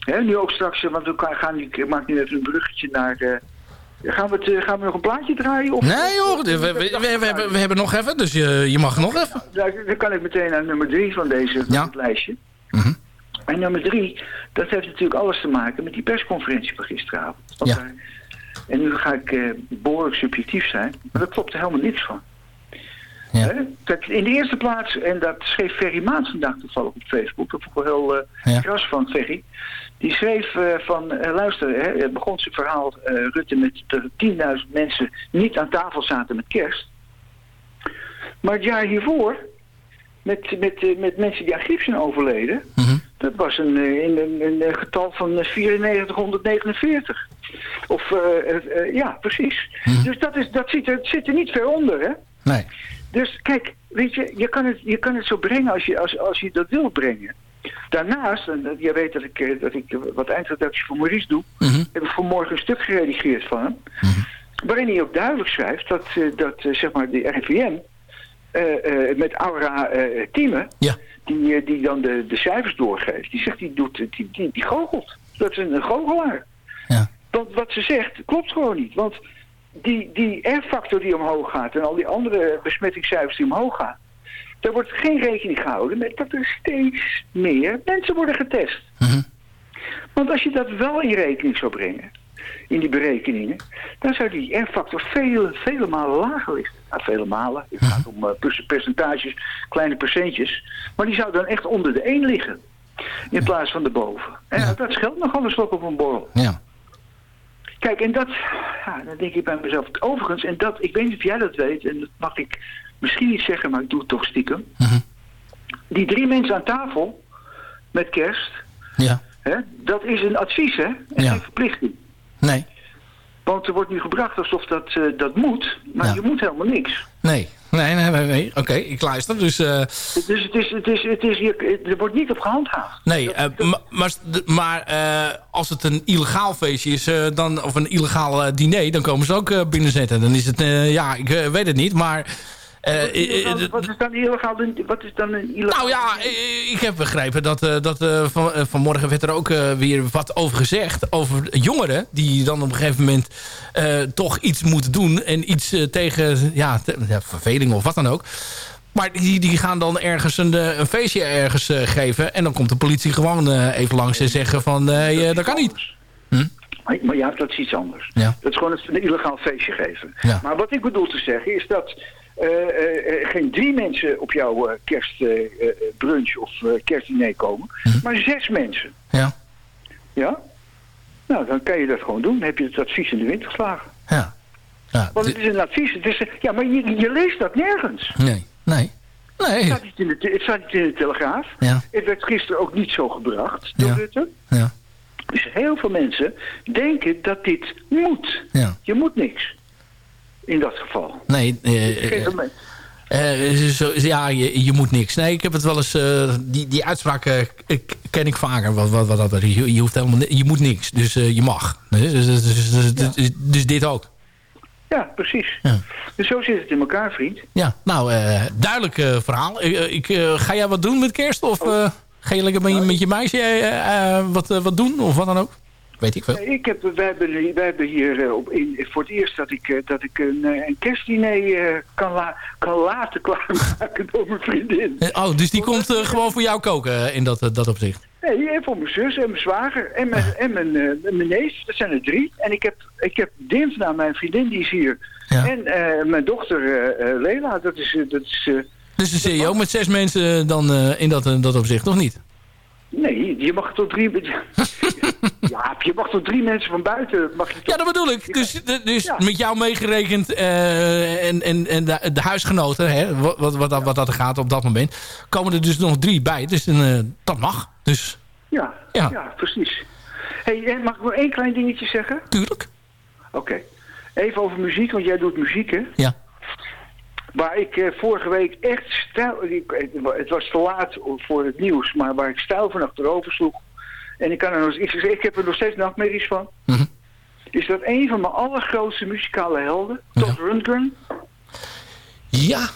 Hè, nu ook straks, want we gaan- ik maak nu even een bruggetje naar... eh, gaan, we het, eh, gaan we nog een plaatje draaien? Of, Nee joh, we, we, we, we hebben, we hebben nog even, dus je, je mag nog even. Nou, dan kan ik meteen naar nummer drie van deze van lijstje. En nummer drie, dat heeft natuurlijk alles te maken met die persconferentie van gisteravond. Want daar- en nu ga ik eh behoorlijk subjectief zijn, maar daar klopt er helemaal niks van. Kijk, in de eerste plaats, en dat schreef Ferry Maans vandaag toevallig op Facebook, dat vond ik wel heel eh, kras van Ferry. Die schreef eh, van, eh, luister, hè, het begon zijn verhaal, eh, Rutte, met dat er 10.000 mensen niet aan tafel zaten met kerst. Maar het jaar hiervoor, met, met, met mensen die aan griep zijn overleden, dat was een, een, een, getal van eh, 9449. Of, ja, precies. Dus dat, is, dat zit, er, zit er niet ver onder, hè? Nee. Dus kijk, weet je, je kan het, je kan het zo brengen als je, als, als je dat wil brengen. Daarnaast, en jij weet dat ik, eh, dat ik wat eindredactie voor Maurice doe, heb ik vanmorgen een stuk geredigeerd van hem. Waarin hij ook duidelijk schrijft dat, eh, dat eh, zeg maar de RIVM met Aura eh Thieme, die, die dan de, de cijfers doorgeeft, die zegt die, doet, die, die, die goochelt. Dat is een, een goochelaar. Want wat ze zegt klopt gewoon niet. Want die, die R-factor die omhoog gaat en al die andere besmettingscijfers die omhoog gaan, daar wordt geen rekening gehouden met dat er steeds meer mensen worden getest. Want als je dat wel in rekening zou brengen, in die berekeningen, dan zou die R-factor vele, vele malen lager liggen. Nou, vele malen. Het gaat om pers- percentages, kleine percentjes. Maar die zou dan echt onder de 1 liggen. In plaats van de boven. En dat scheelt nogal een slok op een borrel. Ja. Kijk, en dat, ja, dan denk ik bij mezelf. Overigens, en dat, ik weet niet of jij dat weet, en dat mag ik misschien niet zeggen, maar ik doe het toch stiekem. Die drie mensen aan tafel, met kerst, Ja. hè, dat is een advies, hè? En geen verplichting. Nee. Want er wordt nu gebracht alsof dat, eh, dat moet, maar je moet helemaal niks. Nee. Nee, nee, nee. nee. Oké, ik luister. Dus, eh, Dus het is, het is, het is, je, er wordt niet op gehandhaafd. nee, eh, ma- maar, maar als het een illegaal feestje is, dan, of een illegaal diner, dan komen ze ook binnenzetten. Dan is het, ja, ik weet het niet, maar... eh, eh, eh, wat is dan illegaal? Wat is dan een illegaal? Nou ja, ik heb begrepen dat, dat van, vanmorgen werd er ook weer wat over gezegd. Over jongeren die dan op een gegeven moment toch iets moeten doen. En iets tegen ja, te- ja, verveling of wat dan ook. Maar die, die gaan dan ergens een, een feestje ergens geven. En dan komt de politie gewoon even langs en zeggen van eh, dat kan niet. Maar, maar ja, dat is iets anders. Ja. Dat is gewoon een, illegaal feestje geven. Ja. Maar wat ik bedoel te zeggen is dat geen drie mensen op jouw eh, kerstbrunch of eh, kerstdiner komen, maar zes mensen. Ja. Ja? Nou, dan kan je dat gewoon doen. Dan heb je het advies in de wind geslagen. Ja. ja Want het is een advies. Het is, ja, maar je, je leest dat nergens. Nee. Nee. Het Nee. staat niet in de, het staat niet in de Telegraaf. Ja. Het werd gisteren ook niet zo gebracht door Ja. Rutte. Ja. Dus heel veel mensen denken dat dit moet. Ja. Je moet niks. In dat geval. Nee, eh, eh, zo, ja, je, je moet niks. Nee, ik heb het wel eens... die, die uitspraak k- ken ik vaker. Wat, wat, wat, dat er- je, je, hoeft helemaal, je moet niks. Dus je mag. Dus, dus, dus, dus, dus- dus dit ook. Ja, precies. Ja. Dus zo zit het in elkaar, vriend. Ja, nou, duidelijk verhaal. Ik, ga jij wat doen met kerst? Of eh, ga je lekker met je, met je meisje wat, wat doen? Of wat dan ook? Weet ik veel. Ik heb, wij, hebben, wij hebben hier eh, op, in, voor het eerst dat ik, eh, dat ik een, eh, een kerstdiner kan, la, kan laten klaarmaken door mijn vriendin. Oh, dus die komt gewoon voor jou koken in dat, dat opzicht. Nee, voor mijn zus en mijn zwager en mijn, en mijn, eh, mijn neef. Dat zijn er drie. En ik heb, ik heb dinsdag mijn vriendin, die is hier. En mijn dochter Lela, dat is... dat is Dus je ook met zes mensen dan in dat, dat opzicht, of niet? Nee, je mag tot drie... ja, je mag tot drie mensen van buiten... Mag je Ja, dat bedoel ik. Dus, dus met jou meegerekend eh, en, en, en de, de huisgenoten, hè, wat, wat, wat, dat- wat dat er gaat op dat moment, komen er dus nog drie bij. Dus eh, dat mag. Dus Ja, Ja. ja. precies. Hey, en mag ik nog één klein dingetje zeggen? Tuurlijk. Oké. Even over muziek, want jij doet muziek, hè? Ja. Waar ik eh, vorige week echt stijl... Het was te laat voor het nieuws, maar waar ik stijl van achterover sloeg. En ik, kan er nog, ik, ik heb er nog steeds nachtmerries van. Mhm. Is dat een van mijn allergrootste muzikale helden, Todd Rundgren, Ja.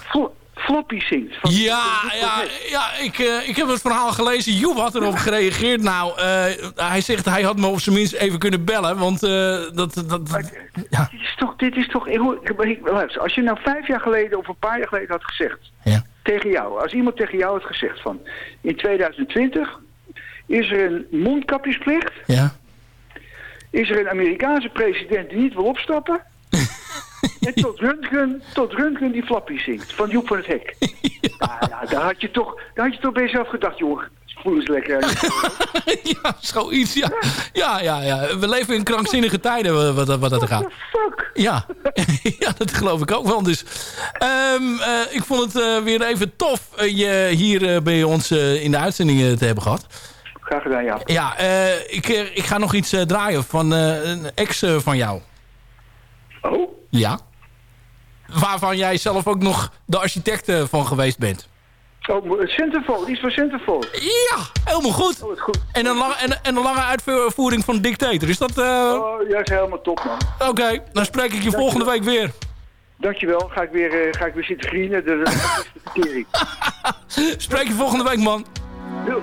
Floppy zingt. Van Ja, ja, ja ik, eh, ik heb het verhaal gelezen. Joep had erop gereageerd. Nou, eh, hij zegt hij had me op zijn minst even kunnen bellen. Want eh, dat... dat ja. Dit is toch, dit is toch, luister, als je nou vijf jaar geleden of een paar jaar geleden had gezegd, Ja. tegen jou, als iemand tegen jou had gezegd van, in 2020 is er een mondkapjesplicht, Ja. is er een Amerikaanse president die niet wil opstappen, en tot Röntgen, tot Röntgen die Flappy zingt, van Joep van het Hek. Ja, ja, daar had je toch, daar had je toch bij jezelf gedacht, jongen, voel eens lekker ja, zoiets, ja. Ja, ja, ja. We leven in krankzinnige tijden wat, wat, wat dat gaat. Fuck. Ja. ja, dat geloof ik ook wel. Dus ehm, eh, ik vond het eh, weer even tof eh, je hier bij ons in de uitzending te hebben gehad. Graag gedaan, ja. Ja, ik, ik ga nog iets draaien van een ex van jou. Oh? Ja. Waarvan jij zelf ook nog de architect eh, van geweest bent. Oh, Centerfold, iets van Centerfold. Ja, helemaal goed. En, een lange, en, en een lange uitvoering van Dictator. Is dat... eh, Oh, ja, is helemaal top, man. Oké, dan spreek ik je volgende week weer. Dankjewel, ga ik weer, eh, ga ik weer zitten grienen. Dat is de verkering. Spreek je volgende week, man. Doei.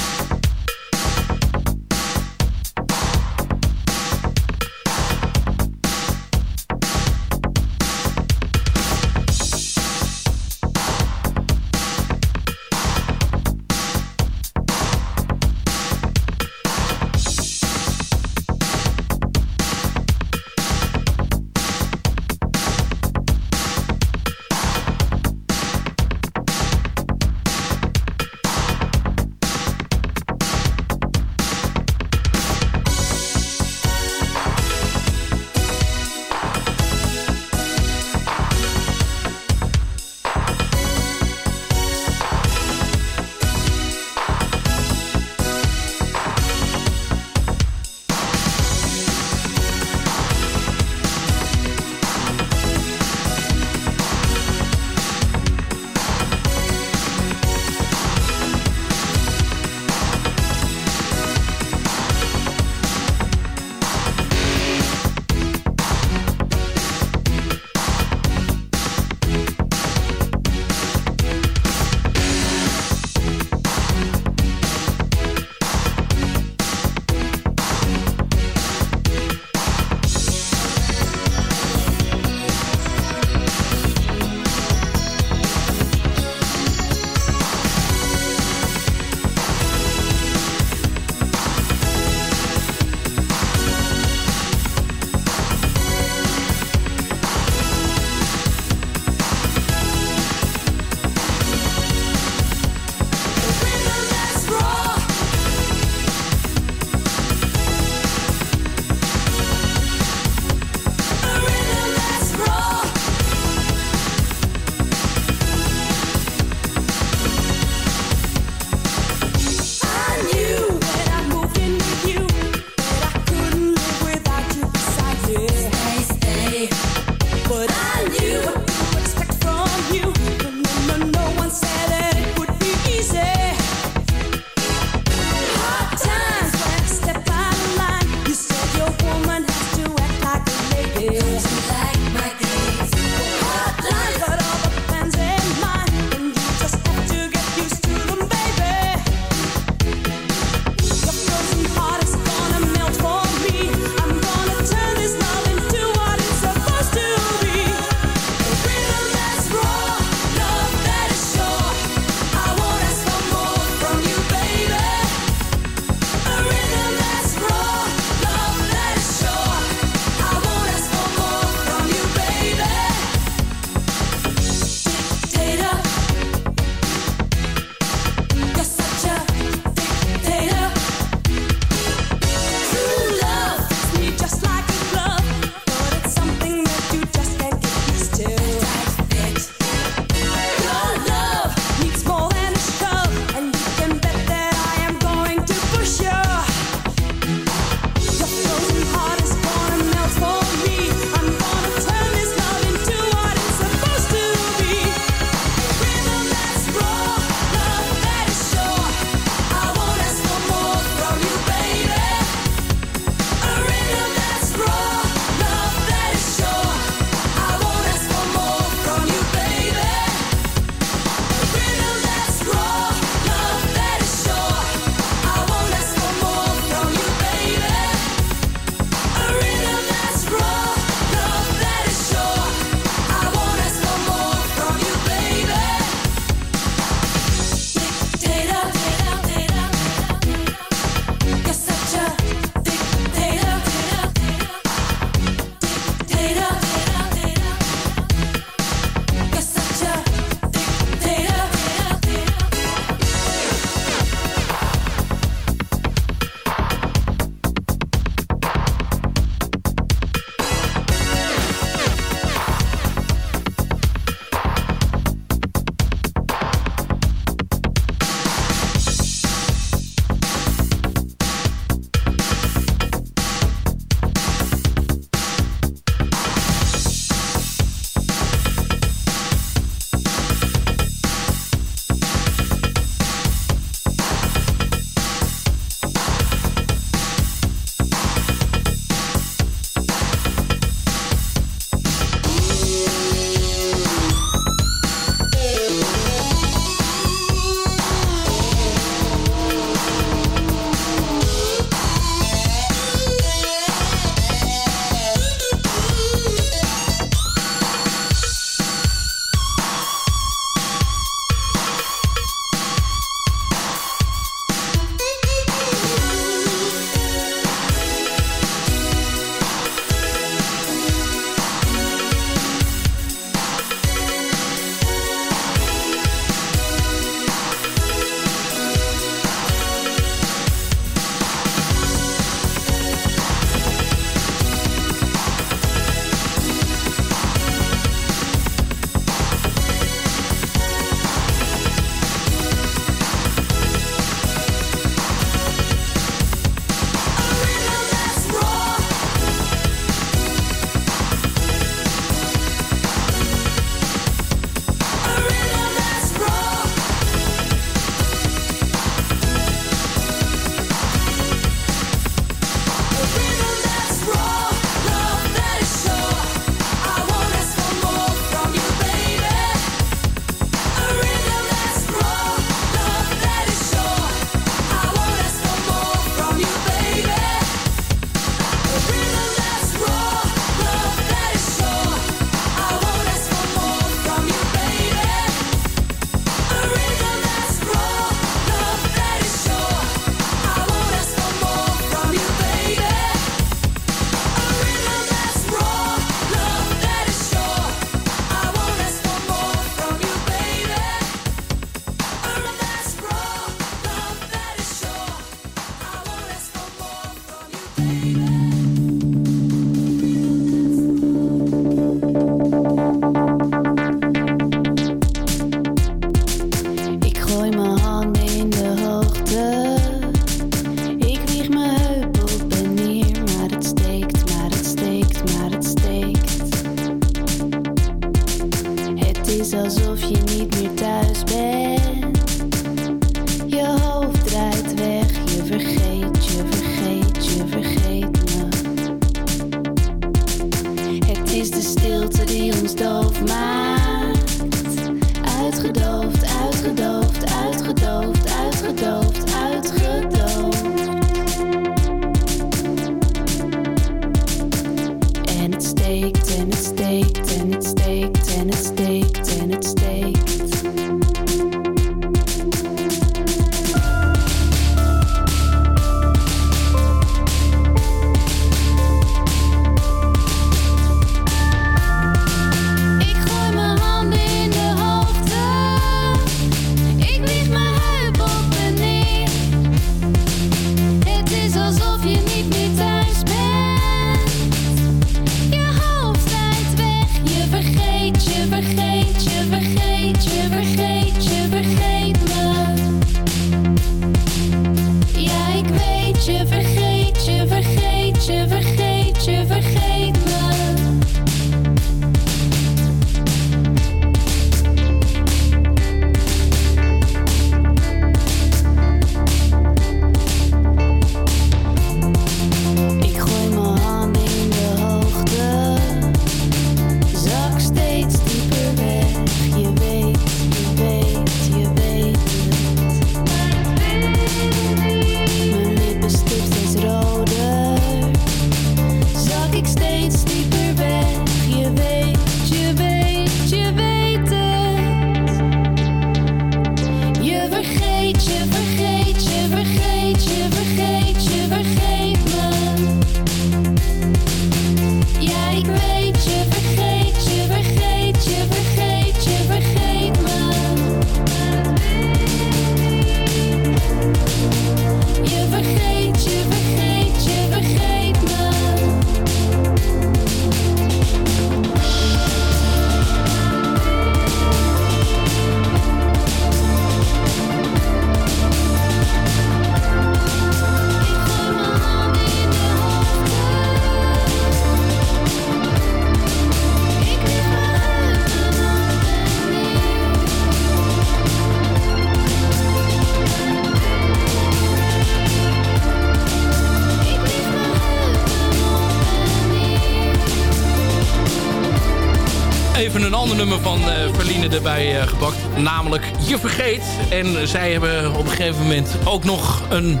Eh. Namelijk Je Vergeet. En zij hebben op een gegeven moment ook nog een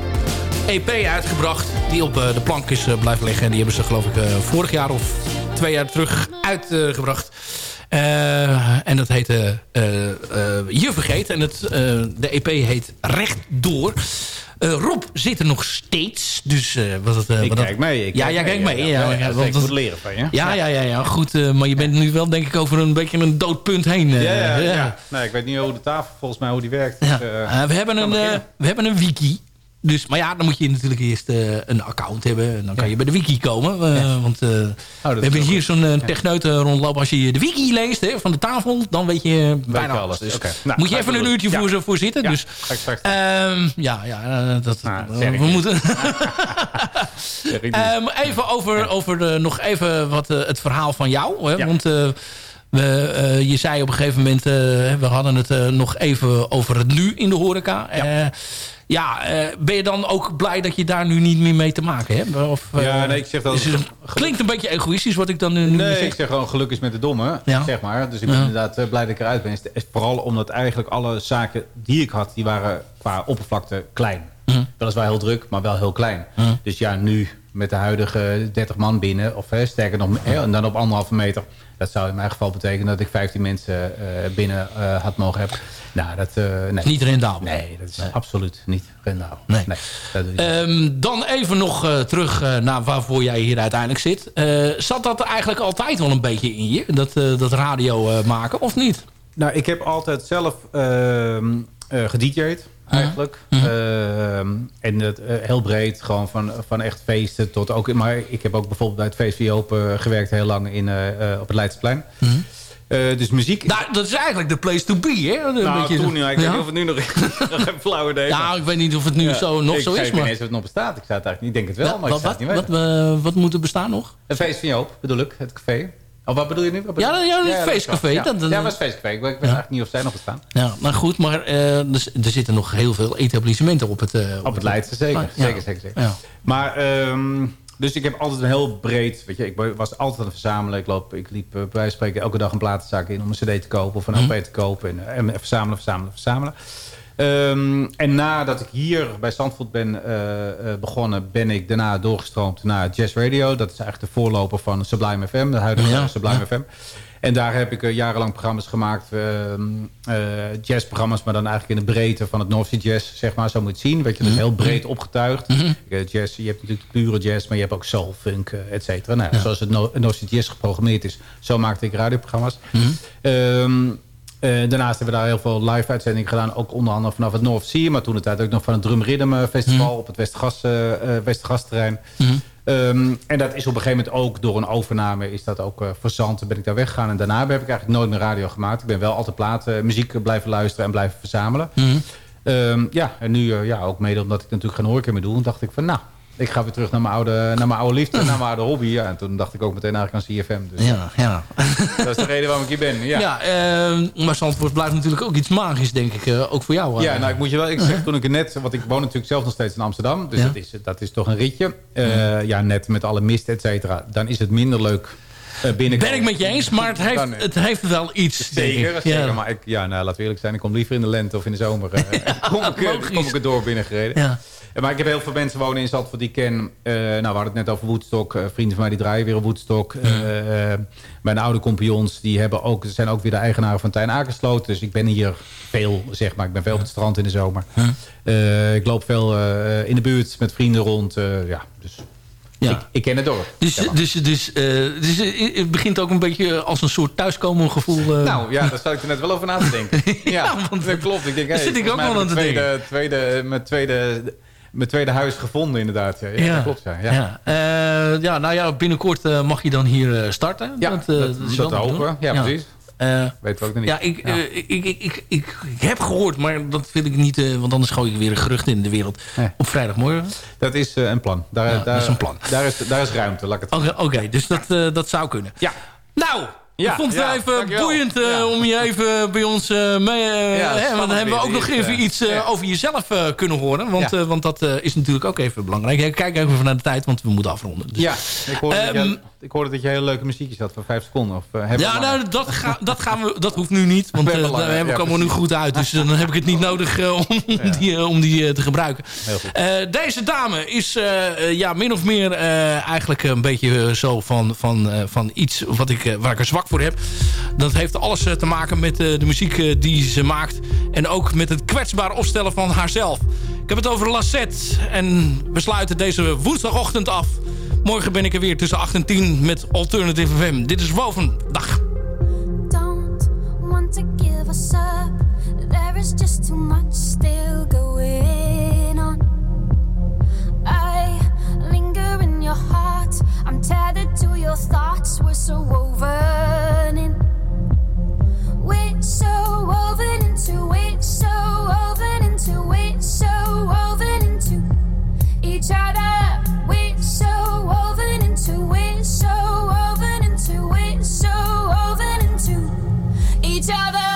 EP uitgebracht. Die op eh, de plank is eh, blijven liggen. En die hebben ze geloof ik vorig jaar of twee jaar terug uitgebracht. En dat heette Je Vergeet. En het, de EP heet Rechtdoor. Eh Rob zit er nog steeds. Dus, eh, wat het, eh, Ik wat dat- kijk mee, ik ja, jij mee, kijkt mee. ja. Ja, ik moet leren van je. Ja, ja, ja, ja, goed. maar je bent nu wel denk ik over een beetje een dood punt heen. Ja, ja. Nee, ik weet niet hoe de tafel volgens mij hoe die werkt. Dus, we, hebben een, we hebben een wiki. Dus, maar ja, dan moet je natuurlijk eerst eh, een account hebben. En dan kan je bij de wiki komen. eh, Want eh, we hebben hier zo'n techneut eh, rondlopen. Als je de wiki leest hè, van de tafel, dan weet je bijna alles. alles. Dus Oké. Nou, moet je even een uurtje voor, voor zitten. Ja, Dus, ehm, ja, ja dat, Nou, we moeten... Ehm, even over, over de, nog even wat, het verhaal van jou. Hè? Want we, je zei op een gegeven moment... we hadden het nog even over het nu in de horeca. Ja, ja eh, ben je dan ook blij dat je daar nu niet meer mee te maken hebt? Of, eh, Ja, nee, ik zeg dat- is het- klinkt een beetje egoïstisch wat ik dan nu, Nee, zeg. ik zeg gewoon geluk is met de domme, Ja. zeg maar. Dus ik ben Ja. inderdaad eh, blij dat ik eruit ben. Vooral omdat eigenlijk alle zaken die ik had, die waren qua oppervlakte klein. Mhm. Weliswaar heel druk, maar wel heel klein. Dus ja, nu met de huidige 30 man binnen, of hè, sterker nog, en dan op anderhalve meter. Dat zou in mijn geval betekenen dat ik 15 mensen eh, binnen eh, had mogen hebben. Nou, dat... eh, nee. Niet rendabel. Nee, dat is absoluut niet rendabel. Nee. Ehm, dan even nog eh, terug eh, naar waarvoor jij hier uiteindelijk zit. Eh, zat dat eigenlijk altijd wel een beetje in je? Dat, eh, dat radio eh, maken, of niet? Nou, ik heb altijd zelf ehm eh gedj'd eigenlijk. Ehm, en het, eh, heel breed, gewoon van, van echt feesten tot ook... Maar ik heb ook bijvoorbeeld bij het feest Open gewerkt heel lang in, eh, eh, op het Leidseplein. Eh, dus muziek... Nou, dat is eigenlijk de place to be, hè? Een Nou, beetje toen, ja, ik weet niet of het nu nog is. nog een flauw idee. Nou, ik weet niet of het nu zo, nog ik zo weet is. niet Maar... eens of het nog bestaat. Ik zou het eigenlijk niet. Ik denk het wel, maar wat, ik zou het wat, niet wat, weten. eh, wat moet er bestaan nog? Een feest van Joop, bedoel ik. Het café. Oh, wat bedoel je nu? Bedoel Ja, ja, het dat feestcafé. Ja, dat- ja maar het feestcafé. Ik weet eigenlijk niet of zij nog bestaan. Ja, nou goed, maar eh, er, er zitten nog heel veel etablissementen op het... eh, Op het Leidse, zeker. Ah, zeker, zeker, zeker. Ja. Maar, ehm, dus ik heb altijd een heel breed... Weet je, ik was altijd aan het verzamelen. Ik, loop, ik liep eh, bij wijze van spreken elke dag een platenzaak in... om een cd te kopen of een Mhm. LP te kopen. En, en verzamelen, verzamelen, verzamelen. Ehm, en nadat ik hier bij Zandvoort ben eh, eh, begonnen... ben ik daarna doorgestroomd naar Jazz Radio. Dat is eigenlijk de voorloper van Sublime FM. De huidige Ja, Sublime ja. FM. En daar heb ik eh, jarenlang programma's gemaakt. ehm, eh, jazzprogramma's, maar dan eigenlijk in de breedte van het North Sea Jazz, zeg maar. Zo moet je het zien. Weet je, dus heel breed opgetuigd. Mhm. Jazz, je hebt natuurlijk pure jazz, maar je hebt ook soul, funk, et cetera. Nou, Zoals het No- North Sea Jazz geprogrammeerd is, zo maakte ik radioprogramma's. Mhm. Ehm, eh, daarnaast hebben we daar heel veel live uitzendingen gedaan. Ook onder andere vanaf het North Sea. Maar toen de tijd ook nog van het Drum Rhythm eh, Festival Mhm. op het Westergas, eh, eh, Westergasterrein. Ehm, en dat is op een gegeven moment ook door een overname is dat ook eh verzand. Toen ben ik daar weggegaan. En daarna heb ik eigenlijk nooit meer radio gemaakt. Ik ben wel altijd platen, muziek blijven luisteren en blijven verzamelen. Mhm. Ehm, ja, en nu eh, ja, ook mede omdat ik natuurlijk geen horeca meer doe. dacht ik van nou, ik ga weer terug naar mijn oude, naar mijn oude liefde, naar mijn oude hobby. Ja, en toen dacht ik ook meteen eigenlijk aan CFM. Dus Ja, ja. dat is de reden waarom ik hier ben. Ja. Ja, eh, maar Zandvoort blijft natuurlijk ook iets magisch, denk ik. eh, ook voor jou. eh. Ja, nou, ik moet je wel. Ik zeg toen ik er net, want ik woon natuurlijk zelf nog steeds in Amsterdam, dus Ja. dat, is, dat is toch een ritje. Eh, ja, net met alle mist, et cetera. Dan is het minder leuk eh binnen. Ben ik met je eens, maar het heeft, Dan, het heeft wel iets. Zeker, ik. zeker. Ja. Maar ik, ja, nou, laten we eerlijk zijn. Ik kom liever in de lente of in de zomer. kom, ik, kom ik het door binnengereden. Ja. Maar ik heb heel veel mensen wonen in Zandvoort die ik ken. Eh, nou, we hadden het net over Woodstock. Eh, vrienden van mij die draaien weer op Woodstock. Eh, mijn oude compagnons die hebben ook, zijn ook weer de eigenaren van Tijn Akersloot. Dus ik ben hier veel, zeg maar. Ik ben veel op het strand in de zomer. Ik loop veel in de buurt met vrienden rond. ja, dus Ja. ik, ik ken het door. Dus, dus, dus, dus het begint ook een beetje als een soort thuiskomen gevoel. Nou ja, daar zat ik er net wel over na te denken. ja, dat klopt. Ik denk, hey, zit ik ook wel aan te tweede, tweede, mijn, tweede, mijn tweede huis gevonden inderdaad. Ja, ja, dat klopt. Ja, ja. Ja. Eh, ja, nou ja, binnenkort eh, mag je dan hier eh, starten. Ja, dat, dat- is dat de hopen. Ja, precies. Weten we ook nog niet. ja, ik, Ja. ik, ik, ik, ik, heb gehoord, maar dat wil ik niet, want anders gooi ik weer een gerucht in de wereld. Nee. Op vrijdagmorgen. Dat is een plan. Daar, Ja, daar, dat is een plan. Daar is, daar is ruimte, laat ik het Oké, oké, dus dat, dat zou kunnen. Ja. Nou, Ja, ik vond het ja, even dankjewel. boeiend eh, Ja. om je even bij ons eh, mee... eh, Ja, hè, want dan hebben we ook nog even iets over jezelf kunnen horen. Want, want dat is natuurlijk ook even belangrijk. Kijk even naar de tijd, want we moeten afronden. Dus- Ja, ik Ehm, je, ik hoorde dat je hele leuke muziekjes had van vijf seconden. Of, eh, Ja, nou, dat, ga, dat, gaan we, dat hoeft nu niet. Want We eh, daar ja, komen we nu goed uit. Dus dan heb ik het niet nodig eh, om, die, om die te gebruiken. Heel goed. Deze dame is ja, min of meer eigenlijk een beetje zo van, van, van iets wat ik, waar ik er zwak voor heb. Dat heeft alles te maken met de muziek die ze maakt. En ook met het kwetsbaar opstellen van haarzelf. Ik heb het over Lassette. En we sluiten deze woensdagochtend af. Morgen ben ik er weer tussen 8 en 10 met Alternative FM. Dit is Woven. Dag. don't want to give us up. There is just too much still going on. I linger in your heart. I'm tethered to your thoughts. We're so woven in. We're so woven into it. So woven into it. So woven into each other. Each other.